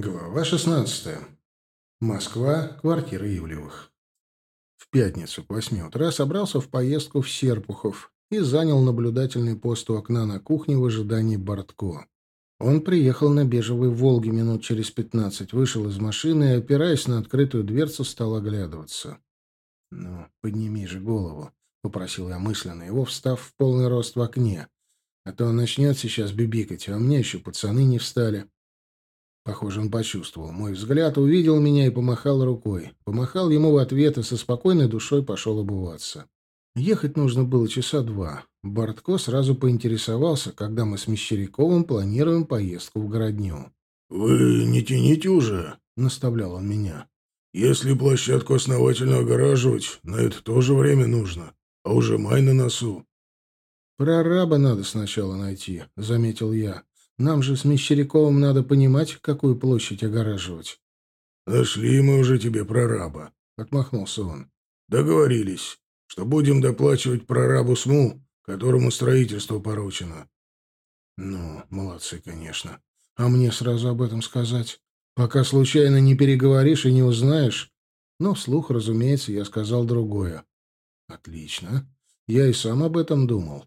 Глава 16. Москва, квартира Ивлевых. В пятницу к восьми утра собрался в поездку в Серпухов и занял наблюдательный пост у окна на кухне в ожидании Бортко. Он приехал на бежевой «Волге» минут через пятнадцать, вышел из машины и, опираясь на открытую дверцу, стал оглядываться. «Ну, подними же голову», — попросил я мысленно его, встав в полный рост в окне. «А то он начнет сейчас бибикать, а у меня еще пацаны не встали». Похоже, он почувствовал мой взгляд, увидел меня и помахал рукой. Помахал ему в ответ и со спокойной душой пошел обуваться. Ехать нужно было часа два. Бортко сразу поинтересовался, когда мы с Мещеряковым планируем поездку в городню. «Вы не тяните уже?» — наставлял он меня. «Если площадку основательно огораживать, на это тоже время нужно, а уже май на носу». «Прораба надо сначала найти», — заметил я. Нам же с Мещеряковым надо понимать, какую площадь огораживать. — Нашли мы уже тебе прораба, — отмахнулся он. — Договорились, что будем доплачивать прорабу СМУ, которому строительство поручено. — Ну, молодцы, конечно. А мне сразу об этом сказать? Пока случайно не переговоришь и не узнаешь? Но вслух, разумеется, я сказал другое. — Отлично. Я и сам об этом думал.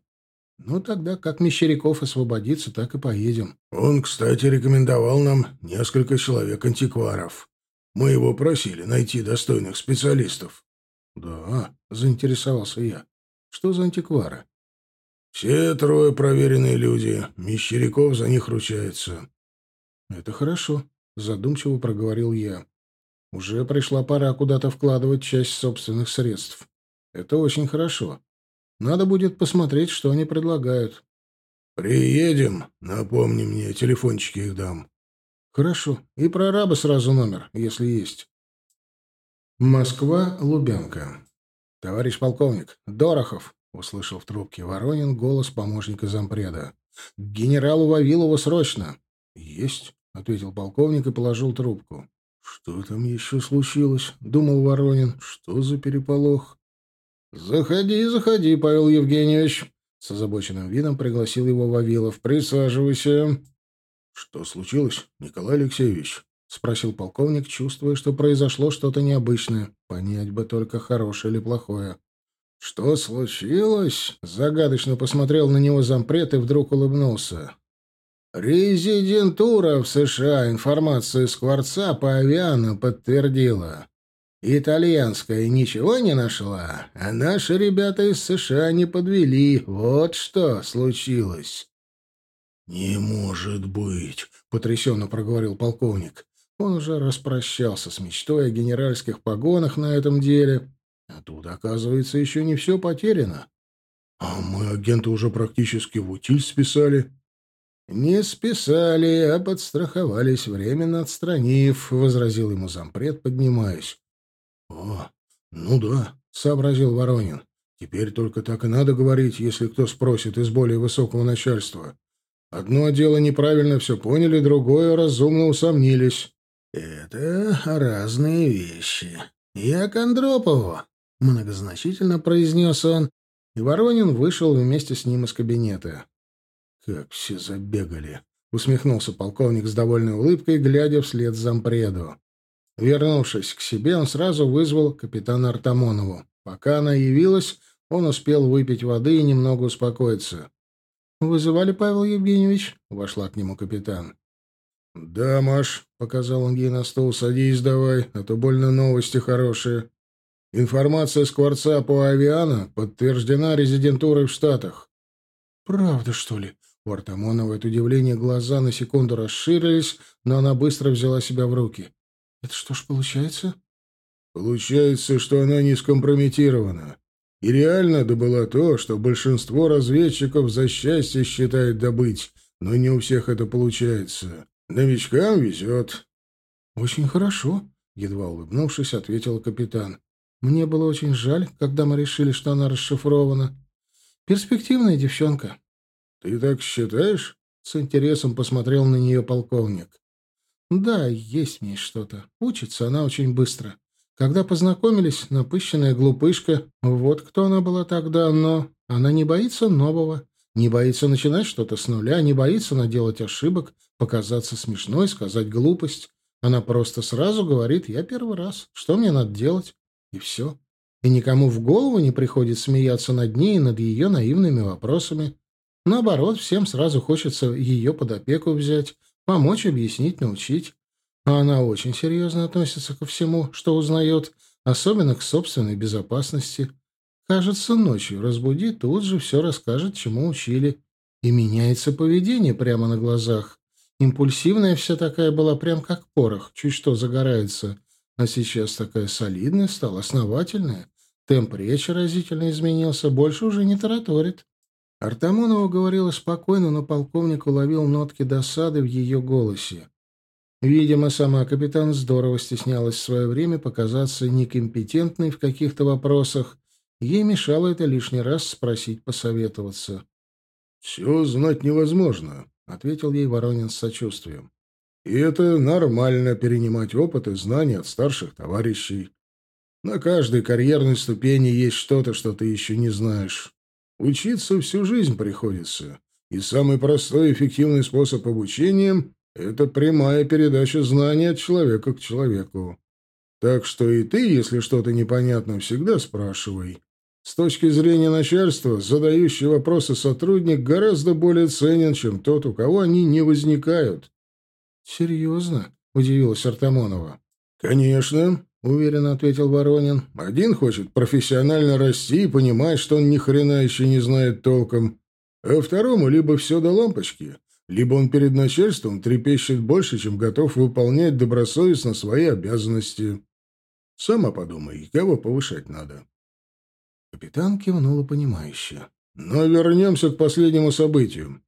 Ну, тогда как Мещеряков освободится, так и поедем. Он, кстати, рекомендовал нам несколько человек-антикваров. Мы его просили найти достойных специалистов. Да, заинтересовался я. Что за антиквары? Все трое проверенные люди. Мещеряков за них ручается. Это хорошо, задумчиво проговорил я. Уже пришла пора куда-то вкладывать часть собственных средств. Это очень хорошо. Надо будет посмотреть, что они предлагают. «Приедем, напомни мне, телефончики их дам». «Хорошо. И про араба сразу номер, если есть». Москва, Лубянка. «Товарищ полковник, Дорохов!» — услышал в трубке Воронин голос помощника зампреда. «К генералу Вавилову срочно!» «Есть», — ответил полковник и положил трубку. «Что там еще случилось?» — думал Воронин. «Что за переполох?» «Заходи, заходи, Павел Евгеньевич!» С озабоченным видом пригласил его Вавилов. «Присаживайся!» «Что случилось, Николай Алексеевич?» — спросил полковник, чувствуя, что произошло что-то необычное. Понять бы только, хорошее или плохое. «Что случилось?» — загадочно посмотрел на него зампред и вдруг улыбнулся. «Резидентура в США информацию Скворца по авиану подтвердила. Итальянская ничего не нашла, а наши ребята из США не подвели. Вот что случилось. «Не может быть!» — потрясенно проговорил полковник. Он уже распрощался с мечтой о генеральских погонах на этом деле. А тут, оказывается, еще не все потеряно. «А мы агента уже практически в утиль списали». «Не списали, а подстраховались, временно отстранив», — возразил ему зампред, поднимаясь. «О, ну да», — сообразил Воронин. «Теперь только так и надо говорить, если кто спросит из более высокого начальства. Одно дело неправильно все поняли, другое разумно усомнились». «Это разные вещи. Я к Андропову», — многозначительно произнес он, и Воронин вышел вместе с ним из кабинета. «Как все забегали», — усмехнулся полковник с довольной улыбкой, глядя вслед зампреду. Вернувшись к себе, он сразу вызвал капитана Артамонову. Пока она явилась, он успел выпить воды и немного успокоиться. «Вызывали, Павел Евгеньевич?» — вошла к нему капитан. «Да, Маш», — показал он ей на стол, — «садись давай, а то больно новости хорошие. Информация Скворца по авиана подтверждена резидентурой в Штатах». «Правда, что ли?» У Артамонова от удивления глаза на секунду расширились, но она быстро взяла себя в руки. Это что ж получается? Получается, что она не скомпрометирована. И реально добыла то, что большинство разведчиков за счастье считает добыть, но не у всех это получается. Новичкам везет. Очень хорошо, едва улыбнувшись, ответил капитан. Мне было очень жаль, когда мы решили, что она расшифрована. Перспективная девчонка. Ты так считаешь? С интересом посмотрел на нее полковник. Да, есть в ней что-то. Учится она очень быстро. Когда познакомились, напыщенная глупышка. Вот кто она была тогда, но она не боится нового. Не боится начинать что-то с нуля, не боится наделать ошибок, показаться смешной, сказать глупость. Она просто сразу говорит «я первый раз, что мне надо делать?» И все. И никому в голову не приходит смеяться над ней и над ее наивными вопросами. Наоборот, всем сразу хочется ее под опеку взять, помочь, объяснить, научить. А она очень серьезно относится ко всему, что узнает, особенно к собственной безопасности. Кажется, ночью разбудит, тут же все расскажет, чему учили. И меняется поведение прямо на глазах. Импульсивная вся такая была, прям как порох, чуть что загорается. А сейчас такая солидная стала, основательная. Темп речи разительно изменился, больше уже не тараторит. Артамонова говорила спокойно, но полковник уловил нотки досады в ее голосе. Видимо, сама капитан здорово стеснялась в свое время показаться некомпетентной в каких-то вопросах. Ей мешало это лишний раз спросить, посоветоваться. «Все знать невозможно», — ответил ей Воронин с сочувствием. «И это нормально перенимать опыт и знания от старших товарищей. На каждой карьерной ступени есть что-то, что ты еще не знаешь. Учиться всю жизнь приходится, и самый простой и эффективный способ обучения — это прямая передача знаний от человека к человеку. Так что и ты, если что-то непонятно, всегда спрашивай. С точки зрения начальства, задающий вопросы сотрудник гораздо более ценен, чем тот, у кого они не возникают. «Серьезно?» — удивилась Артамонова. «Конечно», — уверенно ответил Воронин. «Один хочет профессионально расти и понимать, что он ни хрена еще не знает толком, а второму либо все до лампочки, либо он перед начальством трепещет больше, чем готов выполнять добросовестно свои обязанности. Сама подумай, кого повышать надо». Капитан кивнула понимающе. Но вернемся к последнему событию.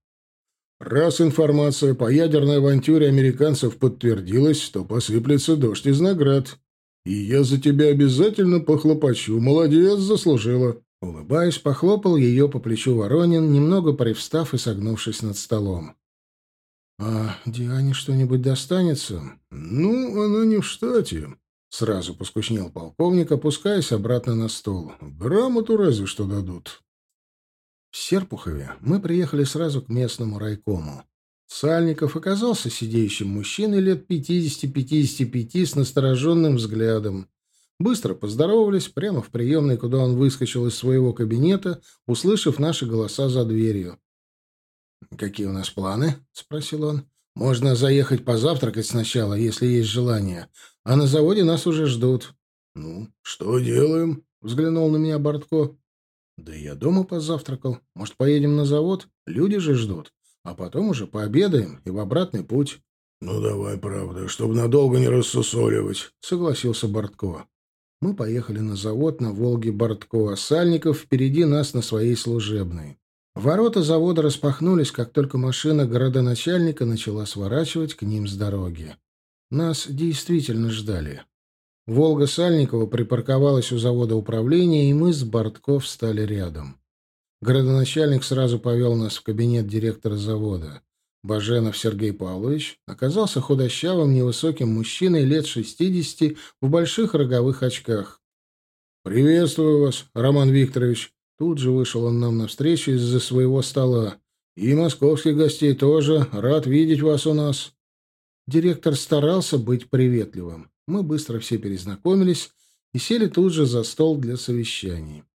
Раз информация по ядерной авантюре американцев подтвердилась, то посыплется дождь из наград. И я за тебя обязательно похлопочу. Молодец, заслужила. Улыбаясь, похлопал ее по плечу Воронин, немного привстав и согнувшись над столом. «А Диане что-нибудь достанется?» «Ну, она не в штате», Сразу поскучнел полковник, опускаясь обратно на стол. Грамоту разве что дадут. В Серпухове мы приехали сразу к местному райкому. Сальников оказался сидеющим мужчиной лет 50-55 с настороженным взглядом. Быстро поздоровались прямо в приемной, куда он выскочил из своего кабинета, услышав наши голоса за дверью. «Какие у нас планы?» — спросил он. «Можно заехать позавтракать сначала, если есть желание. А на заводе нас уже ждут. — Ну, что делаем? — взглянул на меня Бортко. — Да я дома позавтракал. Может, поедем на завод? Люди же ждут. А потом уже пообедаем и в обратный путь. — Ну, давай, правда, чтобы надолго не рассусоливать, — согласился Бортко. Мы поехали на завод на «Волге» Бортко, а Сальников впереди нас на своей служебной. Ворота завода распахнулись, как только машина городоначальника начала сворачивать к ним с дороги. Нас действительно ждали. «Волга» Сальникова припарковалась у завода управления, и мы с Бортков стали рядом. Городоначальник сразу повел нас в кабинет директора завода. Баженов Сергей Павлович оказался худощавым, невысоким мужчиной лет шестидесяти в больших роговых очках. «Приветствую вас, Роман Викторович!» Тут же вышел он нам навстречу из-за своего стола. «И московских гостей тоже. Рад видеть вас у нас». Директор старался быть приветливым. Мы быстро все перезнакомились и сели тут же за стол для совещаний.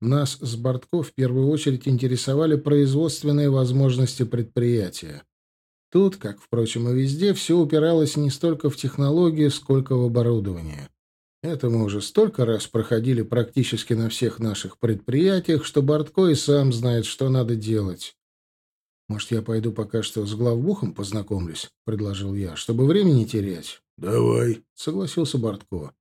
Нас с Бортков в первую очередь интересовали производственные возможности предприятия. Тут, как, впрочем, и везде, все упиралось не столько в технологию, сколько в оборудование. Это мы уже столько раз проходили практически на всех наших предприятиях, что Бортко и сам знает, что надо делать. «Может, я пойду пока что с главбухом познакомлюсь?» — предложил я, чтобы времени терять. «Давай», — согласился Бортко.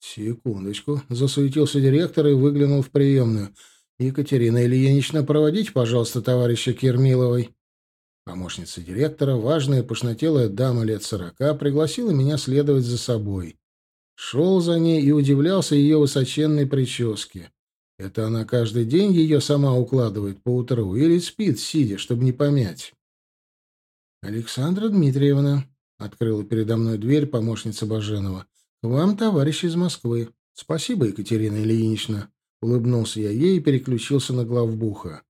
«Секундочку», — засуетился директор и выглянул в приемную. «Екатерина Ильинична, проводите, пожалуйста, товарища Кирмиловой». Помощница директора, важная пышнотелая дама лет сорока, пригласила меня следовать за собой. Шел за ней и удивлялся ее высоченной прическе. Это она каждый день ее сама укладывает по утру или спит, сидя, чтобы не помять? «Александра Дмитриевна», — открыла передо мной дверь помощница Баженова, — «к вам товарищ из Москвы». «Спасибо, Екатерина Ильинична», — улыбнулся я ей и переключился на главбуха.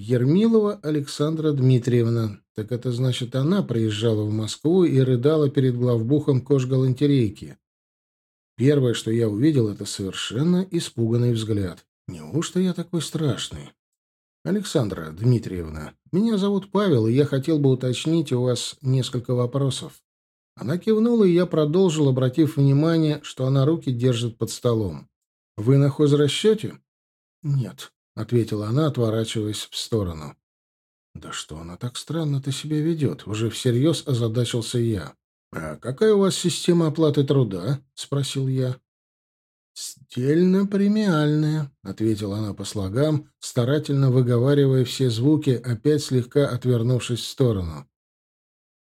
Ермилова Александра Дмитриевна. Так это значит, она приезжала в Москву и рыдала перед главбухом кожгалантерейки. Первое, что я увидел, это совершенно испуганный взгляд. Неужто я такой страшный? Александра Дмитриевна, меня зовут Павел, и я хотел бы уточнить у вас несколько вопросов. Она кивнула, и я продолжил, обратив внимание, что она руки держит под столом. «Вы на хозрасчете?» «Нет», — ответила она, отворачиваясь в сторону. «Да что она так странно-то себя ведет?» — уже всерьез озадачился я. «А какая у вас система оплаты труда?» — спросил я. «Стельно-премиальная», — ответила она по слогам, старательно выговаривая все звуки, опять слегка отвернувшись в сторону.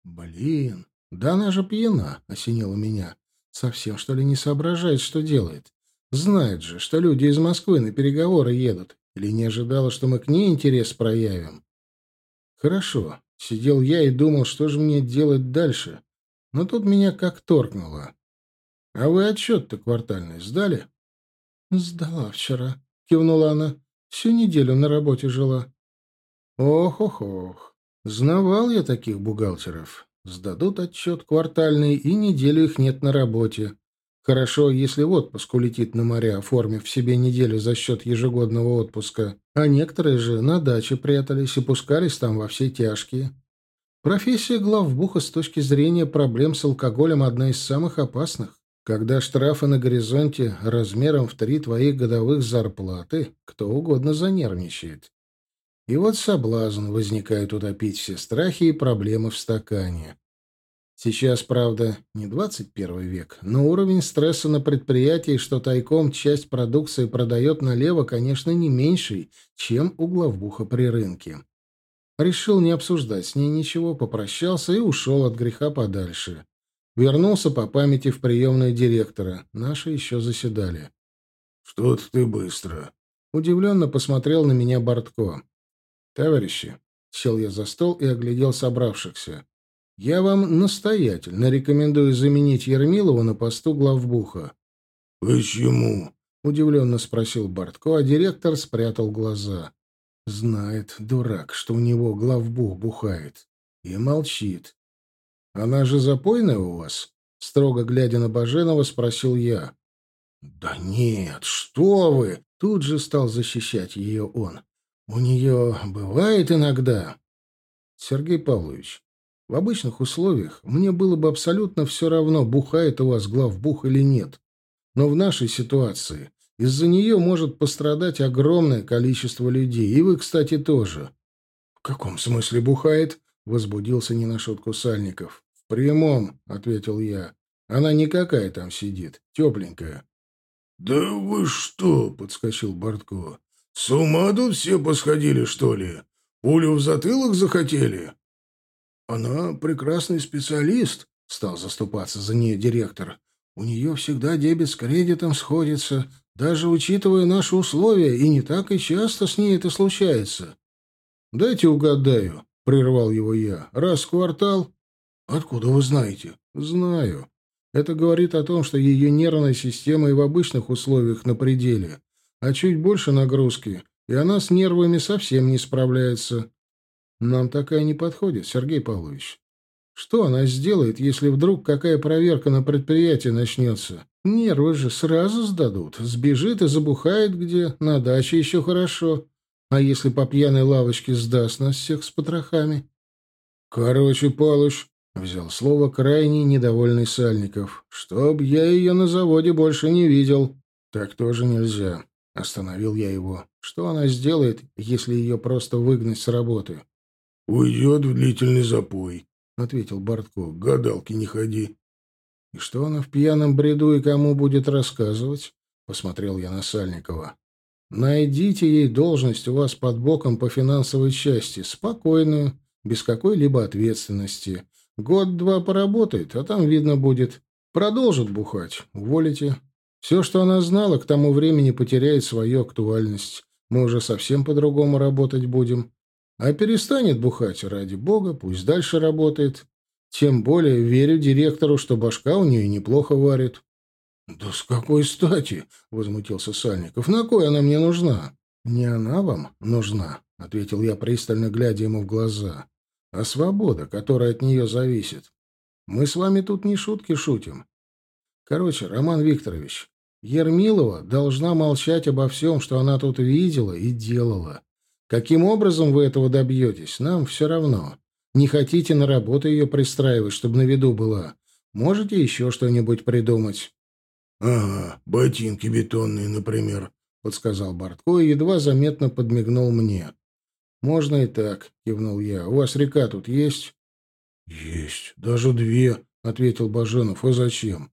«Блин, да она же пьяна», — осенила меня. «Совсем, что ли, не соображает, что делает? Знает же, что люди из Москвы на переговоры едут. Или не ожидала, что мы к ней интерес проявим?» «Хорошо», — сидел я и думал, что же мне делать дальше. Но тут меня как торкнуло. «А вы отчет-то квартальный сдали?» «Сдала вчера», — кивнула она. «Всю неделю на работе жила». «Ох-ох-ох, знавал я таких бухгалтеров. Сдадут отчет квартальный, и неделю их нет на работе. Хорошо, если в отпуск улетит на моря, оформив себе неделю за счет ежегодного отпуска. А некоторые же на даче прятались и пускались там во все тяжкие. Профессия главбуха с точки зрения проблем с алкоголем одна из самых опасных. Когда штрафы на горизонте размером в три твоих годовых зарплаты, кто угодно занервничает. И вот соблазн возникает утопить все страхи и проблемы в стакане. Сейчас, правда, не 21 век, но уровень стресса на предприятии, что тайком часть продукции продает налево, конечно, не меньший, чем у главбуха при рынке. Решил не обсуждать с ней ничего, попрощался и ушел от греха подальше. Вернулся по памяти в приемную директора. Наши еще заседали. «Что-то ты быстро». Удивленно посмотрел на меня Бортко. «Товарищи», — сел я за стол и оглядел собравшихся, — «я вам настоятельно рекомендую заменить Ермилова на посту главбуха». «Почему?» — удивленно спросил Бортко, а директор спрятал глаза. Знает, дурак, что у него главбух бухает. И молчит. «Она же запойная у вас?» Строго глядя на Баженова, спросил я. «Да нет, что вы!» Тут же стал защищать ее он. «У нее бывает иногда...» «Сергей Павлович, в обычных условиях мне было бы абсолютно все равно, бухает у вас главбух или нет. Но в нашей ситуации из-за нее может пострадать огромное количество людей, и вы, кстати, тоже». «В каком смысле бухает?» — возбудился не на шутку Сальников прямом», — ответил я. «Она никакая там сидит, тепленькая». «Да вы что?» — подскочил Бортко. «С ума тут все посходили, что ли? Пулю в затылок захотели?» «Она прекрасный специалист», — стал заступаться за нее директор. «У нее всегда дебет с кредитом сходится, даже учитывая наши условия, и не так и часто с ней это случается». «Дайте угадаю», — прервал его я. «Раз в квартал?» «Откуда вы знаете?» «Знаю. Это говорит о том, что ее нервная система и в обычных условиях на пределе, а чуть больше нагрузки, и она с нервами совсем не справляется. Нам такая не подходит, Сергей Павлович. Что она сделает, если вдруг какая проверка на предприятии начнется? Нервы же сразу сдадут. Сбежит и забухает где, на даче еще хорошо. А если по пьяной лавочке сдаст нас всех с потрохами? Короче, Палыч, Взял слово крайне недовольный Сальников. «Чтоб я ее на заводе больше не видел». «Так тоже нельзя». Остановил я его. «Что она сделает, если ее просто выгнать с работы?» «Уйдет в длительный запой», — ответил Бортко. «Гадалки не ходи». «И что она в пьяном бреду и кому будет рассказывать?» — посмотрел я на Сальникова. «Найдите ей должность у вас под боком по финансовой части, спокойную, без какой-либо ответственности. Год-два поработает, а там видно будет. Продолжит бухать. Уволите. Все, что она знала, к тому времени потеряет свою актуальность. Мы уже совсем по-другому работать будем. А перестанет бухать, ради бога, пусть дальше работает. Тем более верю директору, что башка у нее неплохо варит. — Да с какой стати? — возмутился Сальников. — На кой она мне нужна? — Не она вам нужна, — ответил я, пристально глядя ему в глаза, — «а свобода, которая от нее зависит. Мы с вами тут не шутки шутим. Короче, Роман Викторович, Ермилова должна молчать обо всем, что она тут видела и делала. Каким образом вы этого добьетесь, нам все равно. Не хотите на работу ее пристраивать, чтобы на виду была. Можете еще что-нибудь придумать?» «Ага, ботинки бетонные, например», — подсказал Бортко и едва заметно подмигнул мне. «Можно и так», — кивнул я. «У вас река тут есть?» «Есть. Даже две», — ответил Баженов. «А зачем?»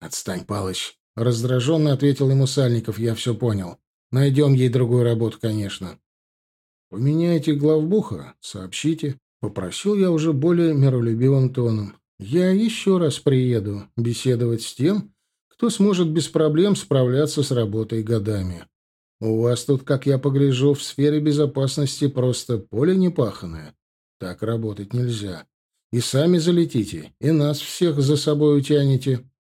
«Отстань, Палыч», — раздраженно ответил ему Сальников. «Я все понял. Найдем ей другую работу, конечно». «Поменяйте главбуха, сообщите», — попросил я уже более миролюбивым тоном. «Я еще раз приеду беседовать с тем, кто сможет без проблем справляться с работой годами. У вас тут, как я погляжу, в сфере безопасности просто поле непаханное. Так работать нельзя. И сами залетите, и нас всех за собой утянете. —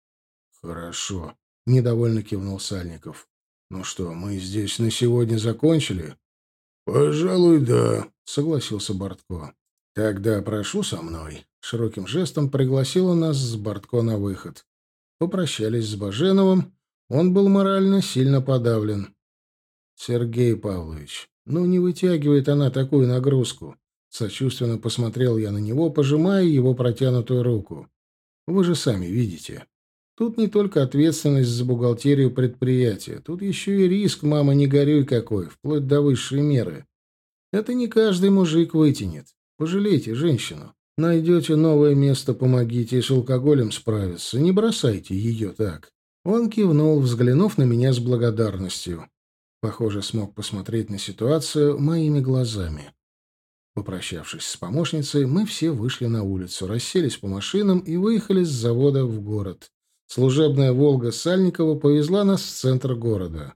Хорошо, — недовольно кивнул Сальников. — Ну что, мы здесь на сегодня закончили? — Пожалуй, да, — согласился Бортко. — Тогда прошу со мной. Широким жестом пригласил он нас с Бортко на выход. Попрощались с Баженовым. Он был морально сильно подавлен. «Сергей Павлович, ну не вытягивает она такую нагрузку». Сочувственно посмотрел я на него, пожимая его протянутую руку. «Вы же сами видите. Тут не только ответственность за бухгалтерию предприятия, тут еще и риск, мама, не горюй какой, вплоть до высшей меры. Это не каждый мужик вытянет. Пожалейте женщину. Найдете новое место, помогите и с алкоголем справиться. Не бросайте ее так. Он кивнул, взглянув на меня с благодарностью. Похоже, смог посмотреть на ситуацию моими глазами. Попрощавшись с помощницей, мы все вышли на улицу, расселись по машинам и выехали с завода в город. Служебная «Волга» Сальникова повезла нас в центр города.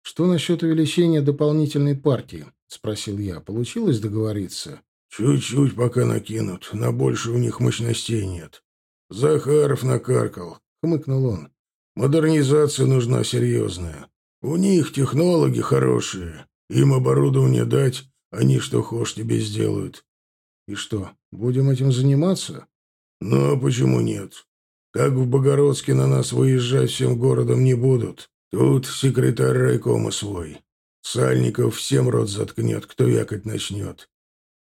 «Что насчет увеличения дополнительной партии?» — спросил я. «Получилось договориться?» Чуть-чуть пока накинут, на больше у них мощностей нет. Захаров накаркал, хмыкнул он. Модернизация нужна серьезная. У них технологи хорошие. Им оборудование дать, они что хошь тебе сделают. И что, будем этим заниматься? Ну, а почему нет? Как в Богородске на нас выезжать всем городом не будут. Тут секретарь райкома свой. Сальников всем рот заткнет, кто якать начнет.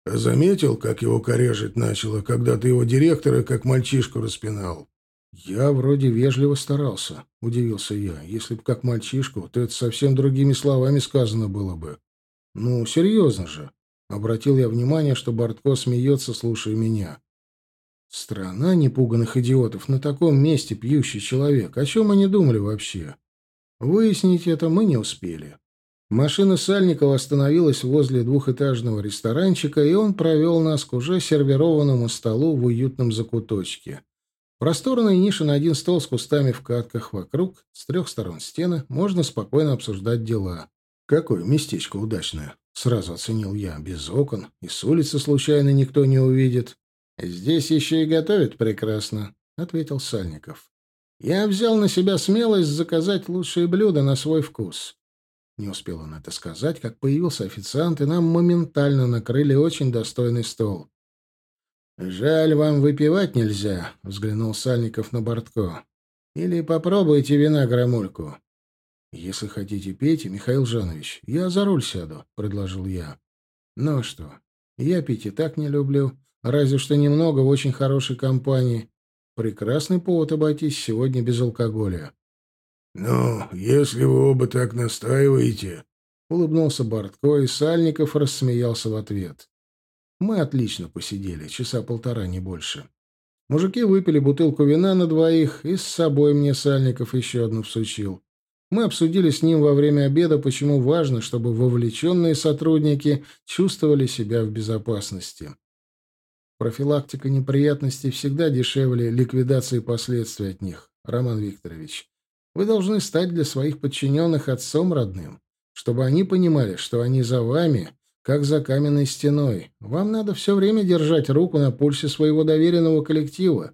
Заметил, как его корежить начало, когда ты его директора как мальчишку распинал? Я вроде вежливо старался, удивился я. Если бы как мальчишку, то это совсем другими словами сказано было бы. Ну, серьезно же. Обратил я внимание, что Бортко смеется, слушая меня. Страна непуганных идиотов, на таком месте пьющий человек. О чем они думали вообще? Выяснить это мы не успели. Машина Сальникова остановилась возле двухэтажного ресторанчика, и он провел нас к уже сервированному столу в уютном закуточке. Просторная ниша на один стол с кустами в катках вокруг, с трех сторон стены, можно спокойно обсуждать дела. Какое местечко удачное, сразу оценил я, без окон, и с улицы случайно никто не увидит. Здесь еще и готовят прекрасно, ответил Сальников. Я взял на себя смелость заказать лучшие блюда на свой вкус. Не успел он это сказать, как появился официант, и нам моментально накрыли очень достойный стол. «Жаль, вам выпивать нельзя», — взглянул Сальников на Бортко. «Или попробуйте вина громульку». «Если хотите пейте, Михаил Жанович, я за руль сяду», — предложил я. «Ну что, я пить и так не люблю, разве что немного в очень хорошей компании. Прекрасный повод обойтись сегодня без алкоголя». «Ну, если вы оба так настаиваете...» Улыбнулся Бортко, и Сальников рассмеялся в ответ. Мы отлично посидели, часа полтора, не больше. Мужики выпили бутылку вина на двоих, и с собой мне Сальников еще одну всучил. Мы обсудили с ним во время обеда, почему важно, чтобы вовлеченные сотрудники чувствовали себя в безопасности. Профилактика неприятностей всегда дешевле ликвидации последствий от них, Роман Викторович. Вы должны стать для своих подчиненных отцом родным, чтобы они понимали, что они за вами, как за каменной стеной. Вам надо все время держать руку на пульсе своего доверенного коллектива.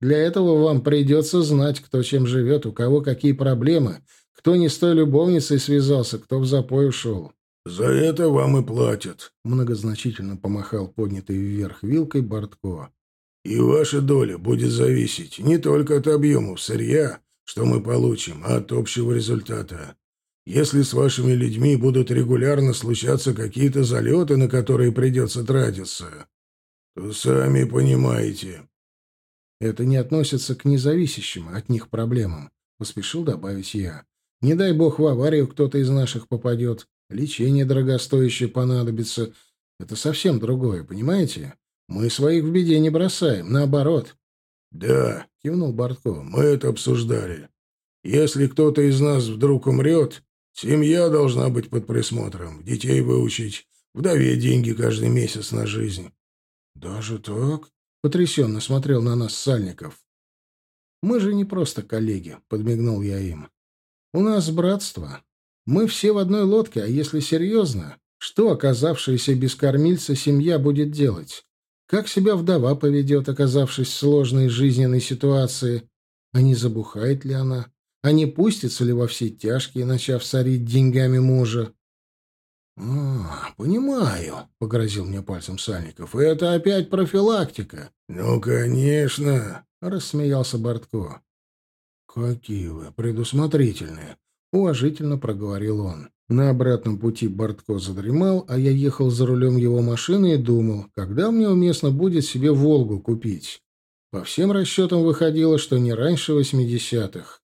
Для этого вам придется знать, кто чем живет, у кого какие проблемы, кто не с той любовницей связался, кто в запой ушел. «За это вам и платят», — многозначительно помахал поднятой вверх вилкой Бортко. «И ваша доля будет зависеть не только от объемов сырья, что мы получим, а от общего результата. Если с вашими людьми будут регулярно случаться какие-то залеты, на которые придется тратиться, то сами понимаете». «Это не относится к независящим от них проблемам», — поспешил добавить я. «Не дай бог в аварию кто-то из наших попадет, лечение дорогостоящее понадобится. Это совсем другое, понимаете? Мы своих в беде не бросаем, наоборот». «Да», — кивнул Бортко, — «мы это обсуждали. Если кто-то из нас вдруг умрет, Семья должна быть под присмотром, детей выучить, вдове деньги каждый месяц на жизнь. Даже так? Потрясенно смотрел на нас Сальников. Мы же не просто коллеги, подмигнул я им. У нас братство. Мы все в одной лодке, а если серьезно, что оказавшаяся без кормильца семья будет делать? Как себя вдова поведет, оказавшись в сложной жизненной ситуации? А не забухает ли она? а не пустится ли во все тяжкие, начав сорить деньгами мужа. — А, понимаю, — погрозил мне пальцем Сальников, — это опять профилактика. — Ну, конечно, — рассмеялся Бортко. — Какие вы предусмотрительные, — уважительно проговорил он. На обратном пути Бортко задремал, а я ехал за рулем его машины и думал, когда мне уместно будет себе «Волгу» купить. По всем расчетам выходило, что не раньше восьмидесятых.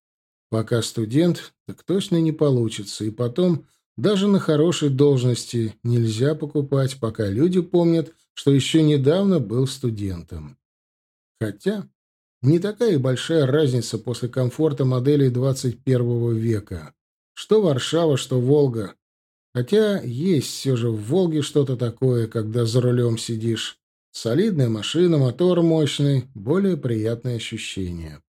Пока студент, так точно не получится. И потом, даже на хорошей должности нельзя покупать, пока люди помнят, что еще недавно был студентом. Хотя не такая большая разница после комфорта моделей 21 века. Что Варшава, что Волга. Хотя есть все же в Волге что-то такое, когда за рулем сидишь. Солидная машина, мотор мощный, более приятное ощущение.